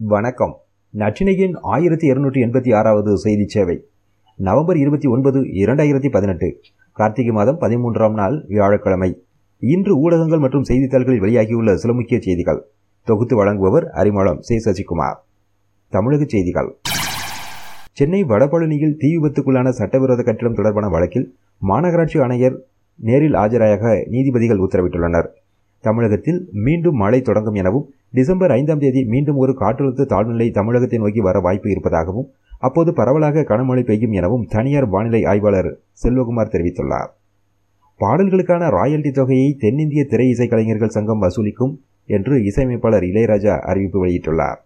வணக்கம். நற்றினையின் ஆயிரத்தி இருநூற்றி எண்பத்தி ஆறாவது செய்தி சேவை நவம்பர் இருபத்தி ஒன்பது இரண்டாயிரத்தி பதினெட்டு கார்த்திகை மாதம் பதிமூன்றாம் நாள் வியாழக்கிழமை. இன்று ஊடகங்கள் மற்றும் செய்தித்தாள்களில் வெளியாகியுள்ள சில முக்கிய செய்திகள். தொகுத்து வழங்குபவர் அரிமளம் சே. சசிகுமார். தமிழக செய்திகள். சென்னை வடபழனியில் தீ விபத்துக்குள்ளான சட்டவிரோத கட்டிடம் தொடர்பான வழக்கில் மாநகராட்சி ஆணையர் நேரில் ஆஜராக நீதிபதிகள் உத்தரவிட்டுள்ளனர். தமிழகத்தில் மீண்டும் மழை தொடங்கும் எனவும் டிசம்பர் ஐந்தாம் தேதி மீண்டும் ஒரு காற்றழுத்த தாழ்நிலை தமிழகத்தை நோக்கி வர வாய்ப்பு இருப்பதாகவும் அப்போது பரவலாக கனமழை பெய்யும் எனவும் தனியார் வானிலை ஆய்வாளர் செல்வகுமார் தெரிவித்துள்ளார். பாடல்களுக்கான ராயல்டி தொகையை தென்னிந்திய திரை இசை கலைஞர்கள் சங்கம் வசூலிக்கும் என்று இசையமைப்பாளர் இளையராஜா அறிவிப்பு வெளியிட்டுள்ளார்.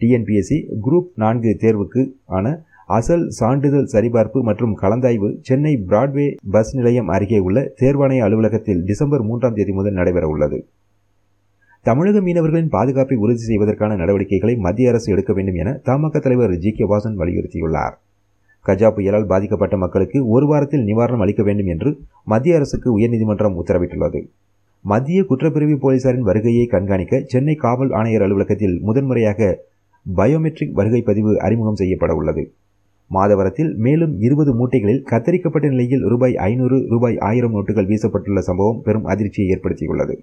டிஎன்பிஎஸ்சி குரூப் நான்கு தேர்வுக்கு ஆன அசல் சான்றிதழ் சரிபார்ப்பு மற்றும் கலந்தாய்வு சென்னை பிராட்வே பஸ் நிலையம் அருகே உள்ள தேர்வாணைய அலுவலகத்தில் டிசம்பர் மூன்றாம் தேதி முதல் நடைபெற உள்ளது தமிழக மீனவர்களின் பாதுகாப்பை உறுதி செய்வதற்கான நடவடிக்கைகளை மத்திய அரசு எடுக்க வேண்டும் என தமாக தலைவர் ஜி கே வாசன் வலியுறுத்தியுள்ளார். கஜா புயலால் பாதிக்கப்பட்ட மக்களுக்கு ஒரு வாரத்தில் நிவாரணம் அளிக்க வேண்டும் என்று மத்திய அரசுக்கு உயர்நீதிமன்றம் உத்தரவிட்டுள்ளது. மத்திய குற்றப்பிரிவு போலீசாரின் வருகையை கண்காணிக்க சென்னை காவல் ஆணையர் அலுவலகத்தில் முதன்முறையாக பயோமெட்ரிக் வருகை பதிவு அறிமுகம் செய்யப்பட உள்ளது. மாதவரத்தில் மேலும் இருபது மூட்டைகளில் கத்தரிக்கப்பட்ட நிலையில் ரூபாய் ஐநூறு ரூபாய் ஆயிரம் நோட்டுகள் வீசப்பட்டுள்ள சம்பவம் பெரும் அதிர்ச்சியை ஏற்படுத்தியுள்ளது.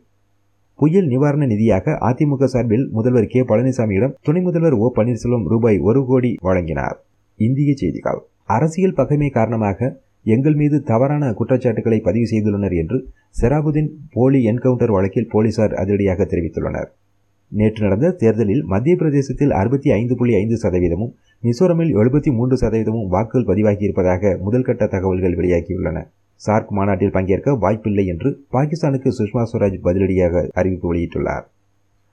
புயல் நிவாரண நிதியாக அதிமுக சார்பில் முதல்வர் கே. பழனிசாமியிடம் துணை முதல்வர் ஓ. பன்னீர்செல்வம் ரூபாய் ஒரு கோடி வழங்கினார். இந்திய செய்திகள். அரசியல் பகைமை காரணமாக எங்கள் மீது தவறான குற்றச்சாட்டுகளை பதிவு செய்துள்ளனர் என்று செராபுதீன் போலி என்கவுண்டர் வழக்கில் போலீசார் அதிரடியாக தெரிவித்துள்ளனர். நேற்று நடந்த தேர்தலில் மத்திய பிரதேசத்தில் அறுபத்தி ஐந்து புள்ளி ஐந்து சதவீதமும் மிசோரமில் எழுபத்தி மூன்று சதவீதமும் வாக்குகள் பதிவாகியிருப்பதாக முதல்கட்ட தகவல்கள் வெளியாகியுள்ளன. சார்க் மாநாட்டில் பங்கேற்க வாய்ப்பில்லை என்று பாகிஸ்தானுக்கு சுஷ்மா ஸ்வராஜ் பதிலடியாக அறிவிப்பு வெளியிட்டுள்ளார்.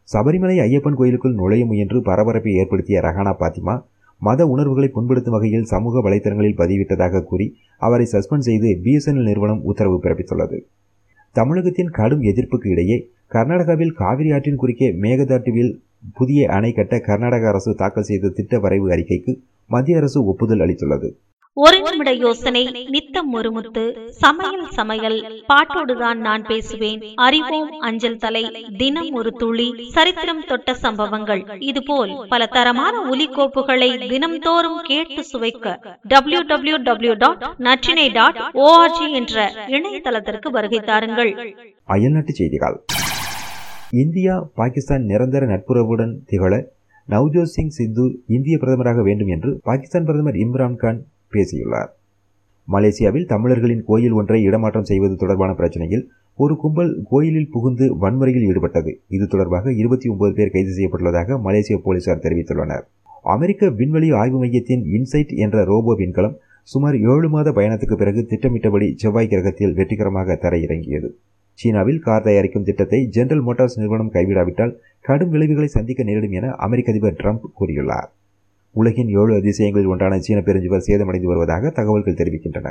சபரிமலை ஐயப்பன் கோயிலுக்குள் நுழைய முயன்று பரபரப்பை ஏற்படுத்திய ரஹானா பாத்திமா மத உணர்வுகளை புண்படுத்தும் வகையில் சமூக வலைதளங்களில் பதிவிட்டதாக கூறி அவரை சஸ்பெண்ட் செய்து பிஎஸ்என்எல் நிறுவனம் உத்தரவு பிறப்பித்துள்ளது. தமிழகத்தின் கடும் எதிர்ப்புக்கு இடையே கர்நாடகாவில் காவிரி ஆற்றின் குறுக்கே மேகதாட்டுவில் புதிய அணை கட்ட கர்நாடக அரசு தாக்கல் செய்த திட்ட வரைவு அறிக்கைக்கு மத்திய அரசு ஒப்புதல் அளித்துள்ளது. ஒரு நிமிட யோசனை நித்தம் ஒருமுத்து சமையல் சமையல் பாட்டோடுதான் நான் பேசுவேன். அறிவோம் அஞ்சல் தலை தினம் ஒரு துளி சரித்திரம் தொட்ட சம்பவங்கள். இதுபோல் பல தரமான ஒலி கோப்புகளை தினம்தோறும் கேட்டு சுவைக்க W W W dot Natrinai dot O R G என்ற இணையதளத்திற்கு வருகை தாருங்கள். அயல்நாட்டு செய்திகள். இந்தியா பாகிஸ்தான் நிரந்தர நட்புறவுடன் திகழ நவ்ஜோத் சிங் சித்து இந்திய பிரதமராக வேண்டும் என்று பாகிஸ்தான் பிரதமர் இம்ரான்கான் பேசியுள்ளார். மலேசியாவில் தமிழர்களின் கோயில் ஒன்றை இடமாற்றம் செய்வது தொடர்பான பிரச்சனையில் ஒரு கும்பல் கோயிலில் புகுந்து வன்முறையில் ஈடுபட்டது. இது தொடர்பாக இருபத்தி ஒன்பது பேர் கைது செய்யப்பட்டுள்ளதாக மலேசிய போலீசார் தெரிவித்துள்ளனர். அமெரிக்க விண்வெளி ஆய்வு மையத்தின் இன்சைட் என்ற ரோபோ விண்கலம் சுமார் ஏழு மாத பயணத்துக்கு பிறகு திட்டமிட்டபடி செவ்வாய் கிரகத்தில் வெற்றிகரமாக தரையிறங்கியது. சீனாவில் கார் தயாரிக்கும் திட்டத்தை ஜெனரல் மோட்டார்ஸ் நிறுவனம் கைவிடாவிட்டால் கடும் விளைவுகளை சந்திக்க நேரிடும் என அமெரிக்க அதிபர் ட்ரம்ப் கூறியுள்ளார். உலகின் ஏழு அதிசயங்களில் ஒன்றான சீன பெருஞ்சுவர் சேதமடைந்து வருவதாக தகவல்கள் தெரிவிக்கின்றன.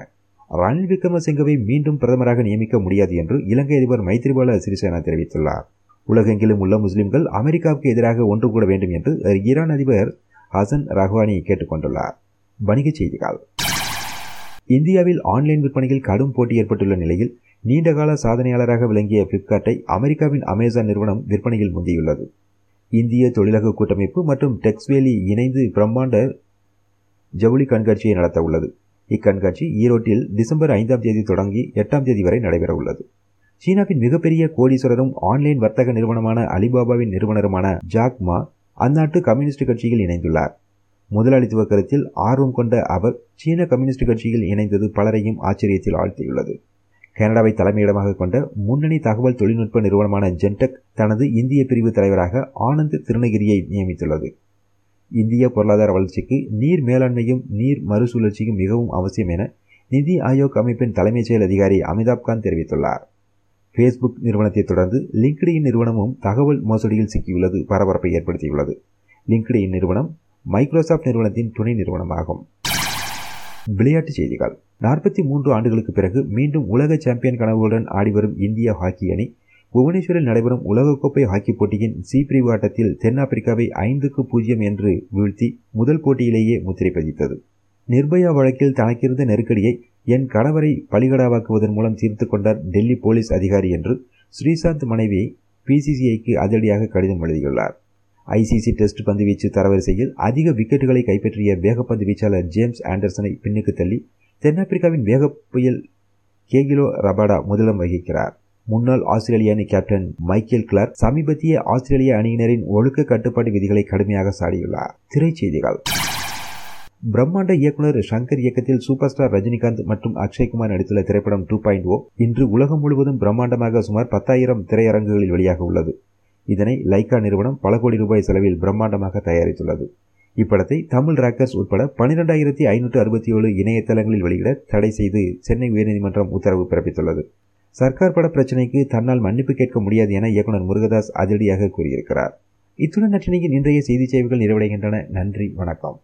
ரணில் விக்ரமசிங்கவை மீண்டும் பிரதமராக நியமிக்க முடியாது என்று இலங்கை அதிபர் மைத்ரிபால சிறிசேனா தெரிவித்துள்ளார். உலகெங்கிலும் உள்ள முஸ்லிம்கள் அமெரிக்காவுக்கு எதிராக ஒன்று கூட வேண்டும் என்று ஈரான் அதிபர் ஹசன் ரஹ்வானி கேட்டுக்கொண்டுள்ளார் வணிகச் செய்திகள். இந்தியாவில் ஆன்லைன் விற்பனையில் கடும் போட்டி ஏற்பட்டுள்ள நிலையில் நீண்டகால சாதனையாளராக விளங்கிய பிளிப்கார்ட்டை அமெரிக்காவின் அமேசான் நிறுவனம் விற்பனையில் முந்தியுள்ளது. இந்திய தொழிலக கூட்டமைப்பு மற்றும் டெக்ஸ்வேலி இணைந்து பிரம்மாண்ட ஜவுளி கண்காட்சியை நடத்த உள்ளது. இக்கண்காட்சி ஈரோட்டில் டிசம்பர் ஐந்தாம் தேதி தொடங்கி எட்டாம் தேதி வரை நடைபெற உள்ளது. சீனாவின் மிகப்பெரிய கோடீஸ்வரரும் ஆன்லைன் வர்த்தக நிறுவனமான அலிபாபாவின் நிறுவனருமான ஜாக் மா அந்நாட்டு கம்யூனிஸ்ட் கட்சியில் இணைந்துள்ளார். முதலாளித்துவ கருத்தில் ஆர்வம் கொண்ட அவர் சீன கம்யூனிஸ்ட் கட்சியில் இணைந்தது பலரையும் ஆச்சரியத்தில் ஆழ்த்தியுள்ளது. கனடாவை தலைமையிடமாக கொண்ட முன்னணி தகவல் தொழில்நுட்ப நிறுவனமான ஜென்டெக் தனது இந்திய பிரிவு தலைவராக ஆனந்த் திருநகிரியை நியமித்துள்ளது. இந்திய பொருளாதார வளர்ச்சிக்கு நீர் மேலாண்மையும் நீர் மறுசுழற்சியும் மிகவும் அவசியம் என நிதி ஆயோக் அமைப்பின் தலைமைச் செயல் அதிகாரி அமிதாப் காந்த் தெரிவித்துள்ளார். ஃபேஸ்புக் நிறுவனத்தை தொடர்ந்து லிங்க்டின் நிறுவனமும் தகவல் மோசடியில் சிக்கியுள்ளது பரபரப்பை ஏற்படுத்தியுள்ளது. லிங்க்டின் நிறுவனம் மைக்ரோசாப்ட் நிறுவனத்தின் துணை நிறுவனமாகும். விளையாட்டுச் செய்திகள். நாற்பத்தி மூன்று ஆண்டுகளுக்கு பிறகு மீண்டும் உலக சாம்பியன் கனவுடன் ஆடிவரும் இந்திய ஹாக்கி அணி புவனேஸ்வரில் நடைபெறும் உலகக்கோப்பை ஹாக்கி போட்டியின் சி பிரிவு ஆட்டத்தில் தென்னாப்பிரிக்காவை ஐந்துக்கு பூஜ்ஜியம் என்று வீழ்த்தி முதல் போட்டியிலேயே முத்திரை பதித்தது. நிர்பயா வழக்கில் தனக்கிருந்த நெருக்கடியை என் கணவரை பலிகடாவாக்குவதன் மூலம் தீர்த்து கொண்டார் டெல்லி போலீஸ் அதிகாரி என்று ஸ்ரீசாந்த் மனைவியை பிசிசிஐக்கு அதிரடியாக கடிதம் எழுதியுள்ளார். ஐசிசி டெஸ்ட் பந்து வீச்சு தரவரிசையில் அதிக விக்கெட்டுகளை கைப்பற்றிய வேகப்பந்து வீச்சாளர் ஜேம்ஸ் ஆண்டர்சனை பின்னுக்கு தள்ளி தென்னாப்பிரிக்காவின் வேக புயல் கேகிலோ ரபாடா முதலம் வகிக்கிறார். முன்னாள் ஆஸ்திரேலிய அணி கேப்டன் மைக்கேல் கிளார்க் சமீபத்திய ஆஸ்திரேலிய அணியினரின் ஒழுக்க கட்டுப்பாட்டு விதிகளை கடுமையாக சாடியுள்ளார். திரைச்செய்திகள். பிரம்மாண்ட இயக்குனர் ஷங்கர் இயக்கத்தில் சூப்பர் ஸ்டார் ரஜினிகாந்த் மற்றும் அக்ஷய்குமார் நடித்துள்ள திரைப்படம் டூ பாயிண்ட் ஓ இன்று உலகம் முழுவதும் பிரம்மாண்டமாக சுமார் பத்தாயிரம் திரையரங்குகளில் வெளியாக உள்ளது இதனை லைகா நிறுவனம் பல கோடி ரூபாய் செலவில் பிரம்மாண்டமாக தயாரித்துள்ளது. இப்படத்தை தமிழ் ராக்கர்ஸ் உட்பட பனிரெண்டாயிரத்தி ஐநூற்று அறுபத்தி ஏழு இணையதளங்களில் வெளியிட தடை செய்து சென்னை உயர்நீதிமன்றம் உத்தரவு பிறப்பித்துள்ளது. சர்க்கார் பட பிரச்சினைக்கு தன்னால் மன்னிப்பு கேட்க முடியாது என இயக்குனர் முருகதாஸ் அதிரடியாக கூறியிருக்கிறார். இத்துடன் நற்றினையின் இன்றைய செய்தி சேவைகள் நிறைவடைகின்றன. நன்றி வணக்கம்.